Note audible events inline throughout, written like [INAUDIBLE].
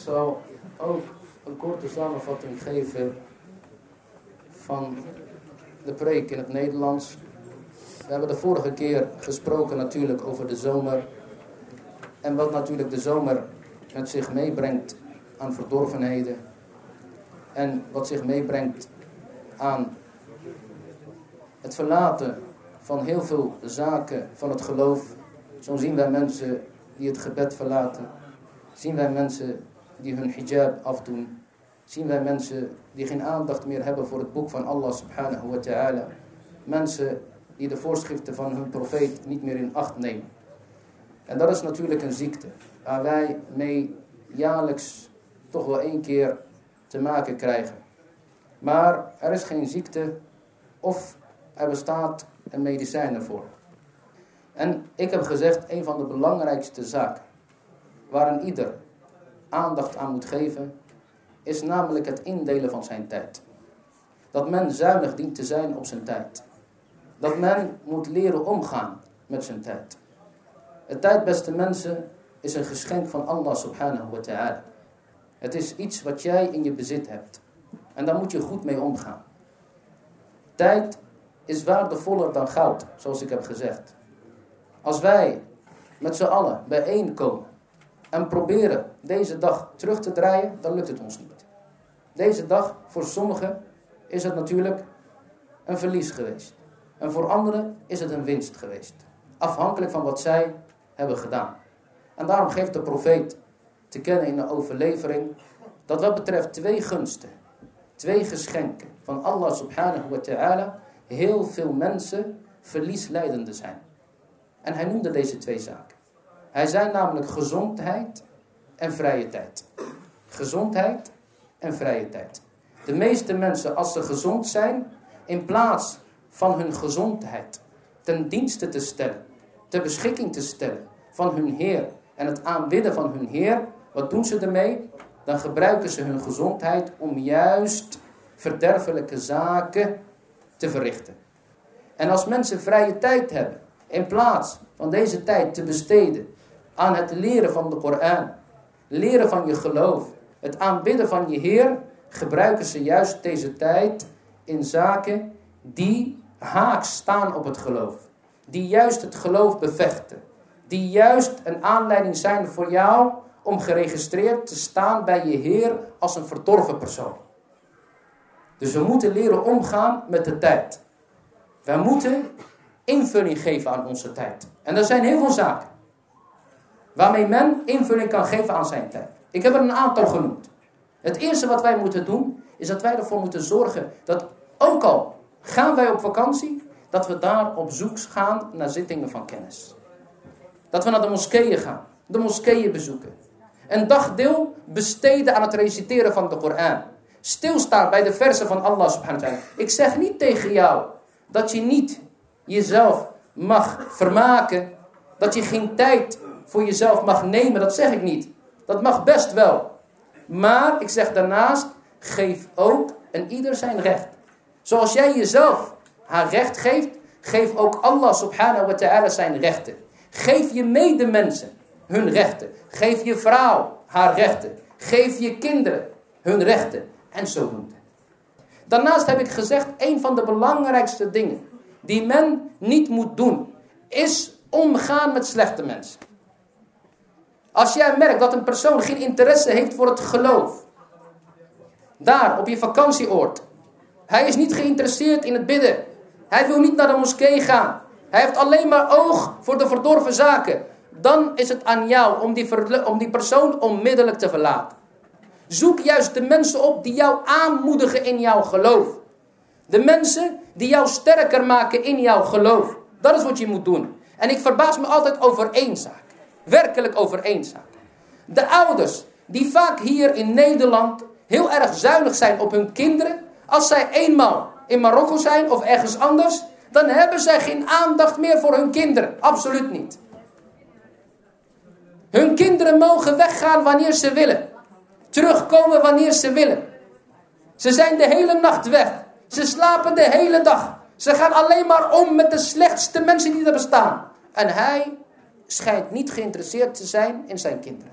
zal ook een korte samenvatting geven van de preek in het Nederlands. We hebben de vorige keer gesproken natuurlijk over de zomer. En wat natuurlijk de zomer met zich meebrengt aan verdorvenheden. En wat zich meebrengt aan het verlaten van heel veel zaken van het geloof. Zo zien wij mensen die het gebed verlaten. Zien wij mensen die hun hijab afdoen. Zien wij mensen die geen aandacht meer hebben voor het boek van Allah subhanahu wa ta'ala. Mensen die de voorschriften van hun profeet niet meer in acht nemen. En dat is natuurlijk een ziekte waar wij mee jaarlijks toch wel één keer te maken krijgen. Maar er is geen ziekte of er bestaat een medicijn ervoor. En ik heb gezegd, een van de belangrijkste zaken waar een ieder aandacht aan moet geven, is namelijk het indelen van zijn tijd. Dat men zuinig dient te zijn op zijn tijd. Dat men moet leren omgaan met zijn tijd. Het tijd, beste mensen, is een geschenk van Allah subhanahu wa ta'ala. Het is iets wat jij in je bezit hebt. En daar moet je goed mee omgaan. Tijd is waardevoller dan goud, zoals ik heb gezegd. Als wij met z'n allen bijeenkomen en proberen deze dag terug te draaien, dan lukt het ons niet. Deze dag, voor sommigen, is het natuurlijk een verlies geweest. En voor anderen is het een winst geweest. Afhankelijk van wat zij hebben gedaan. En daarom geeft de profeet te kennen in de overlevering dat wat betreft twee gunsten, twee geschenken van Allah subhanahu wa ta'ala, heel veel mensen verliesleidende zijn. En hij noemde deze twee zaken. Hij zei namelijk gezondheid en vrije tijd. Gezondheid en vrije tijd. De meeste mensen, als ze gezond zijn, in plaats van hun gezondheid ten dienste te stellen, ter beschikking te stellen van hun Heer en het aanbidden van hun Heer, wat doen ze ermee? Dan gebruiken ze hun gezondheid om juist verderfelijke zaken te verrichten. En als mensen vrije tijd hebben, in plaats van deze tijd te besteden aan het leren van de Koran, leren van je geloof, het aanbidden van je Heer, gebruiken ze juist deze tijd in zaken die haaks staan op het geloof. Die juist het geloof bevechten. Die juist een aanleiding zijn voor jou om geregistreerd te staan bij je Heer als een verdorven persoon. Dus we moeten leren omgaan met de tijd. Wij moeten invulling geven aan onze tijd. En er zijn heel veel zaken waarmee men invulling kan geven aan zijn tijd. Ik heb er een aantal genoemd. Het eerste wat wij moeten doen, is dat wij ervoor moeten zorgen dat ook al gaan wij op vakantie, dat we daar op zoek gaan naar zittingen van kennis. Dat we naar de moskeeën gaan, de moskeeën bezoeken. Een dagdeel besteden aan het reciteren van de Koran. Stilstaan bij de versen van Allah subhanahu wa ta'ala. Ik zeg niet tegen jou dat je niet jezelf mag vermaken. Dat je geen tijd voor jezelf mag nemen. Dat zeg ik niet. Dat mag best wel. Maar ik zeg daarnaast, geef ook en ieder zijn recht. Zoals jij jezelf haar recht geeft, geef ook Allah subhanahu wa ta'ala zijn rechten. Geef je medemensen hun rechten. Geef je vrouw haar rechten. Geef je kinderen hun rechten. En zo Daarnaast heb ik gezegd, een van de belangrijkste dingen die men niet moet doen, is omgaan met slechte mensen. Als jij merkt dat een persoon geen interesse heeft voor het geloof, daar op je vakantieoord, hij is niet geïnteresseerd in het bidden, hij wil niet naar de moskee gaan, hij heeft alleen maar oog voor de verdorven zaken, dan is het aan jou om die, om die persoon onmiddellijk te verlaten. Zoek juist de mensen op die jou aanmoedigen in jouw geloof. De mensen die jou sterker maken in jouw geloof. Dat is wat je moet doen. En ik verbaas me altijd over één zaak. Werkelijk over één zaak. De ouders die vaak hier in Nederland heel erg zuinig zijn op hun kinderen. Als zij eenmaal in Marokko zijn of ergens anders. Dan hebben zij geen aandacht meer voor hun kinderen. Absoluut niet. Hun kinderen mogen weggaan wanneer ze willen. Terugkomen wanneer ze willen. Ze zijn de hele nacht weg. Ze slapen de hele dag. Ze gaan alleen maar om met de slechtste mensen die er bestaan. En hij schijnt niet geïnteresseerd te zijn in zijn kinderen.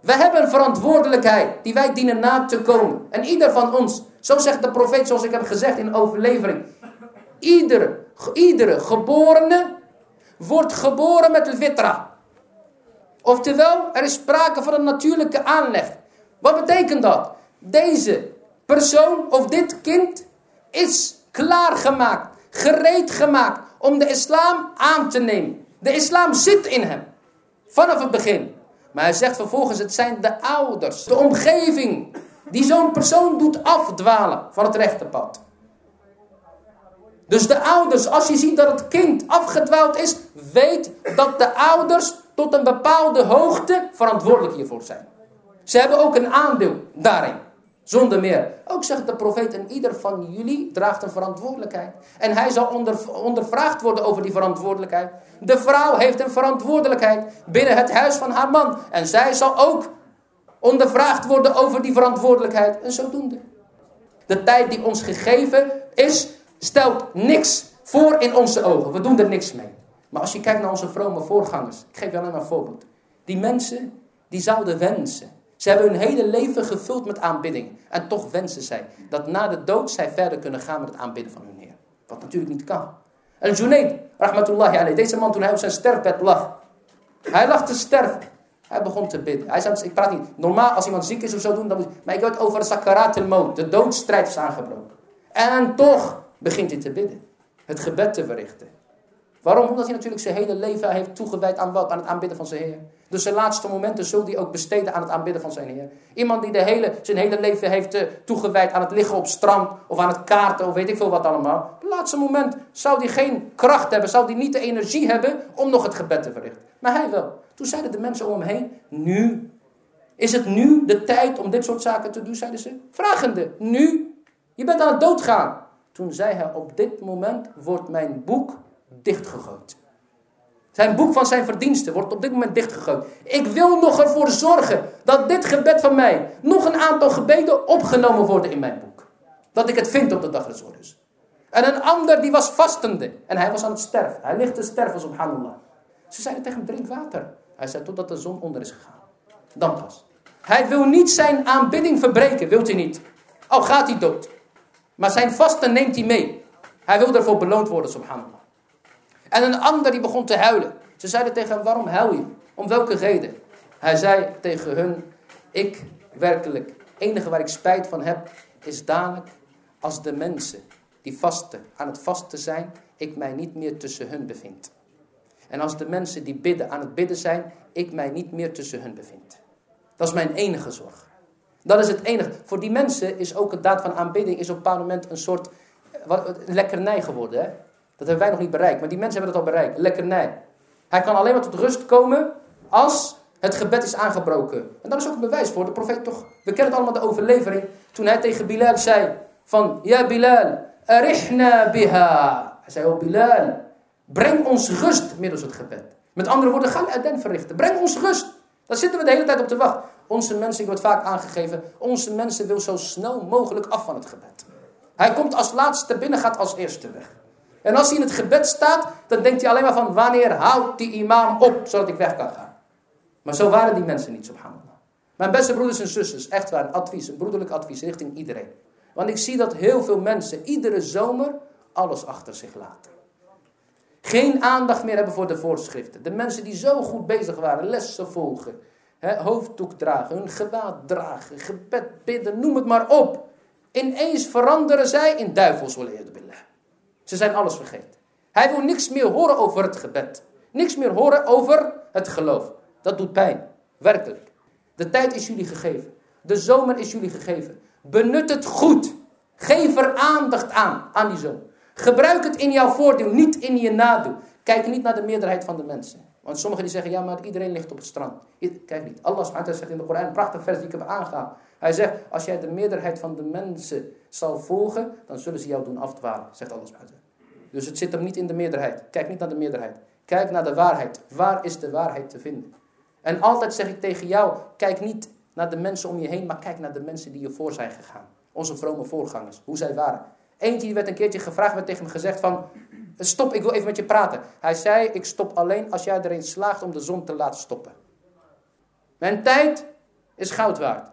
We hebben een verantwoordelijkheid die wij dienen na te komen. En ieder van ons, zo zegt de profeet zoals ik heb gezegd in overlevering. Iedere, iedere geborene wordt geboren met de vitra. Oftewel, er is sprake van een natuurlijke aanleg. Wat betekent dat? Deze persoon of dit kind is klaargemaakt, gereed gemaakt om de islam aan te nemen. De islam zit in hem. Vanaf het begin. Maar hij zegt vervolgens, het zijn de ouders, de omgeving, die zo'n persoon doet afdwalen van het rechte pad. Dus de ouders, als je ziet dat het kind afgedwaald is, weet dat de ouders tot een bepaalde hoogte verantwoordelijk hiervoor zijn. Ze hebben ook een aandeel daarin. Zonder meer. Ook zegt de profeet, en ieder van jullie draagt een verantwoordelijkheid. En hij zal onder, ondervraagd worden over die verantwoordelijkheid. De vrouw heeft een verantwoordelijkheid binnen het huis van haar man. En zij zal ook ondervraagd worden over die verantwoordelijkheid. En zodoende. De tijd die ons gegeven is, stelt niks voor in onze ogen. We doen er niks mee. Maar als je kijkt naar onze vrome voorgangers. Ik geef je alleen maar een voorbeeld. Die mensen, die zouden wensen ze hebben hun hele leven gevuld met aanbidding. En toch wensen zij dat na de dood zij verder kunnen gaan met het aanbidden van hun Heer. Wat natuurlijk niet kan. En Junaid, rahmatullahi alayhi, deze man toen hij op zijn sterfbed lag. Hij lag te sterven. Hij begon te bidden. Hij zei, ik praat niet, normaal als iemand ziek is of zo doen, dan moet, maar ik het over de sakarat al De doodstrijd is aangebroken. En toch begint hij te bidden. Het gebed te verrichten. Waarom? Omdat hij natuurlijk zijn hele leven heeft toegewijd aan wat? Aan het aanbidden van zijn Heer. Dus zijn laatste momenten zult hij ook besteden aan het aanbidden van zijn Heer. Iemand die de hele, zijn hele leven heeft uh, toegewijd aan het liggen op strand of aan het kaarten of weet ik veel wat allemaal. Het laatste moment zou hij geen kracht hebben, zou hij niet de energie hebben om nog het gebed te verrichten. Maar hij wel. Toen zeiden de mensen om hem heen, nu. Is het nu de tijd om dit soort zaken te doen, zeiden ze. Vragende, nu. Je bent aan het doodgaan. Toen zei hij, op dit moment wordt mijn boek dichtgegooid. Zijn boek van zijn verdiensten wordt op dit moment dichtgegooid. Ik wil nog ervoor zorgen dat dit gebed van mij nog een aantal gebeden opgenomen worden in mijn boek. Dat ik het vind op de dag des oordeels. En een ander die was vastende. En hij was aan het sterven. Hij ligt te sterven, subhanallah. Ze zeiden tegen hem, drink water. Hij zei, totdat de zon onder is gegaan. Dan pas. Hij wil niet zijn aanbidding verbreken, wilt hij niet. Al gaat hij dood. Maar zijn vasten neemt hij mee. Hij wil ervoor beloond worden, subhanallah. En een ander die begon te huilen. Ze zeiden tegen hem, waarom huil je? Om welke reden? Hij zei tegen hun, ik werkelijk, het enige waar ik spijt van heb, is dadelijk als de mensen die vasten, aan het vasten zijn, ik mij niet meer tussen hun bevind. En als de mensen die bidden aan het bidden zijn, ik mij niet meer tussen hun bevind. Dat is mijn enige zorg. Dat is het enige. Voor die mensen is ook het daad van aanbidding is op een bepaald moment een soort wat, lekkernij geworden. Hè? Dat hebben wij nog niet bereikt. Maar die mensen hebben dat al bereikt. Lekkernij. Hij kan alleen maar tot rust komen als het gebed is aangebroken. En daar is ook een bewijs voor. De profeet toch, we kennen het allemaal de overlevering. Toen hij tegen Bilal zei van, ja Bilal, arihna biha. Hij zei, oh Bilal, breng ons rust middels het gebed. Met andere woorden, ga een verrichten. Breng ons rust. Daar zitten we de hele tijd op te wachten. Onze mensen, ik word vaak aangegeven, onze mensen wil zo snel mogelijk af van het gebed. Hij komt als laatste binnen, gaat als eerste weg. En als hij in het gebed staat, dan denkt hij alleen maar van wanneer houdt die imam op, zodat ik weg kan gaan. Maar zo waren die mensen niet, subhanallah. Mijn beste broeders en zusters, echt waar, een advies, een broederlijk advies richting iedereen. Want ik zie dat heel veel mensen iedere zomer alles achter zich laten. Geen aandacht meer hebben voor de voorschriften. De mensen die zo goed bezig waren, lessen volgen, hè, hoofddoek dragen, hun gewaad dragen, gebed bidden, noem het maar op. Ineens veranderen zij in duivels, billah. Ze zijn alles vergeten. Hij wil niks meer horen over het gebed. Niks meer horen over het geloof. Dat doet pijn. Werkelijk. De tijd is jullie gegeven. De zomer is jullie gegeven. Benut het goed. Geef er aandacht aan, aan die zomer. Gebruik het in jouw voordeel, niet in je nadeel. Kijk niet naar de meerderheid van de mensen. Want sommigen die zeggen, ja, maar iedereen ligt op het strand. Kijk niet. Allah zegt in de Koran, een prachtig vers die ik heb aangehaald. Hij zegt, als jij de meerderheid van de mensen zal volgen, dan zullen ze jou doen afdwalen, zegt Allah. Dus het zit hem niet in de meerderheid. Kijk niet naar de meerderheid. Kijk naar de waarheid. Waar is de waarheid te vinden? En altijd zeg ik tegen jou, kijk niet naar de mensen om je heen, maar kijk naar de mensen die je voor zijn gegaan. Onze vrome voorgangers, hoe zij waren. Eentje werd een keertje gevraagd, werd tegen hem gezegd van, stop, ik wil even met je praten. Hij zei, ik stop alleen als jij erin slaagt om de zon te laten stoppen. Mijn tijd is goud waard.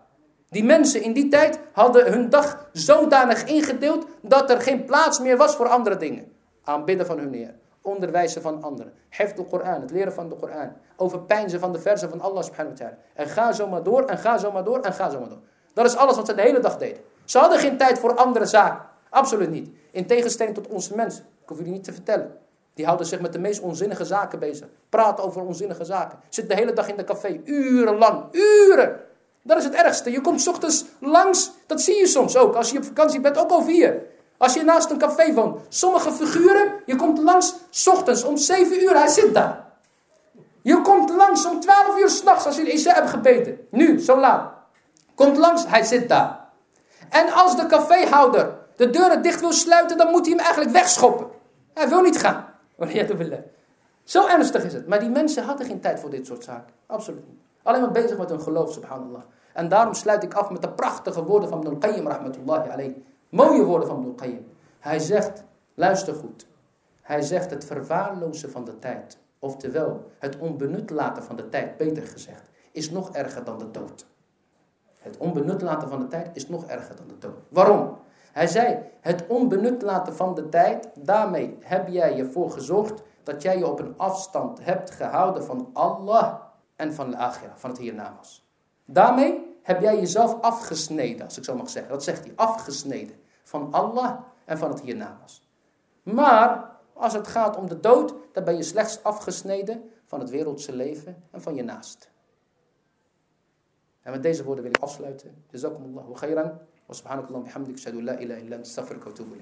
Die mensen in die tijd hadden hun dag zodanig ingedeeld dat er geen plaats meer was voor andere dingen. Aanbidden van hun Heer, onderwijzen van anderen, heft de Koran, het leren van de Koran, overpijnzen van de verzen van Allah subhanahu wa ta'ala. En ga zo maar door, en ga zo maar door, en ga zo maar door. Dat is alles wat ze de hele dag deden. Ze hadden geen tijd voor andere zaken. Absoluut niet. In tegenstelling tot onze mensen. Ik hoef jullie niet te vertellen. Die houden zich met de meest onzinnige zaken bezig. Praten over onzinnige zaken. Zitten de hele dag in de café. Urenlang. Uren. Dat is het ergste. Je komt ochtends langs. Dat zie je soms ook. Als je op vakantie bent. Ook over hier. Als je naast een café woont. Sommige figuren. Je komt langs. ochtends om 7 uur. Hij zit daar. Je komt langs om 12 uur s'nachts. Als je de Isha hebt gebeten. Nu. Zo laat. Komt langs. Hij zit daar. En als de caféhouder de deuren dicht wil sluiten. Dan moet hij hem eigenlijk wegschoppen. Hij wil niet gaan. [LAUGHS] Zo ernstig is het. Maar die mensen hadden geen tijd voor dit soort zaken. Absoluut niet. Alleen maar bezig met hun geloof, subhanallah. En daarom sluit ik af met de prachtige woorden van Ibn al-Qayyim, rahmatullahi alayhi. Mooie woorden van Ibn al-Qayyim. Hij zegt, luister goed. Hij zegt het verwaarlozen van de tijd. Oftewel, het onbenut laten van de tijd, beter gezegd, is nog erger dan de dood. Het onbenut laten van de tijd is nog erger dan de dood. Waarom? Hij zei, het onbenut laten van de tijd, daarmee heb jij je voor gezorgd dat jij je op een afstand hebt gehouden van Allah en van de akhira, van het hiernamaals. Daarmee heb jij jezelf afgesneden, als ik zo mag zeggen. Dat zegt hij, afgesneden van Allah en van het hiernaast. Maar als het gaat om de dood, dan ben je slechts afgesneden van het wereldse leven en van je naast. En met deze woorden wil ik afsluiten. Jazakumullahu khairan. Wa subhanakallahu bihamdik. Shadu la ilaha illa. Astaghfiruka wa atubu.